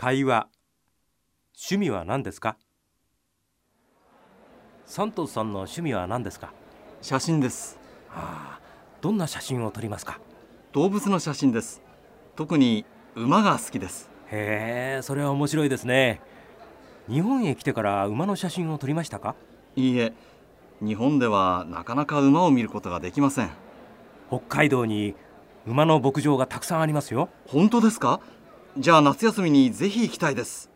会話。趣味は何ですか？サントスさんの趣味は何ですか？写真です。ああどんな写真を撮りますか？動物の写真です。特に馬が好きです。へえそれは面白いですね。日本へ来てから馬の写真を撮りましたか？いいえ日本ではなかなか馬を見ることができません。北海道に馬の牧場がたくさんありますよ。本当ですか？じゃあ夏休みにぜひ行きたいです。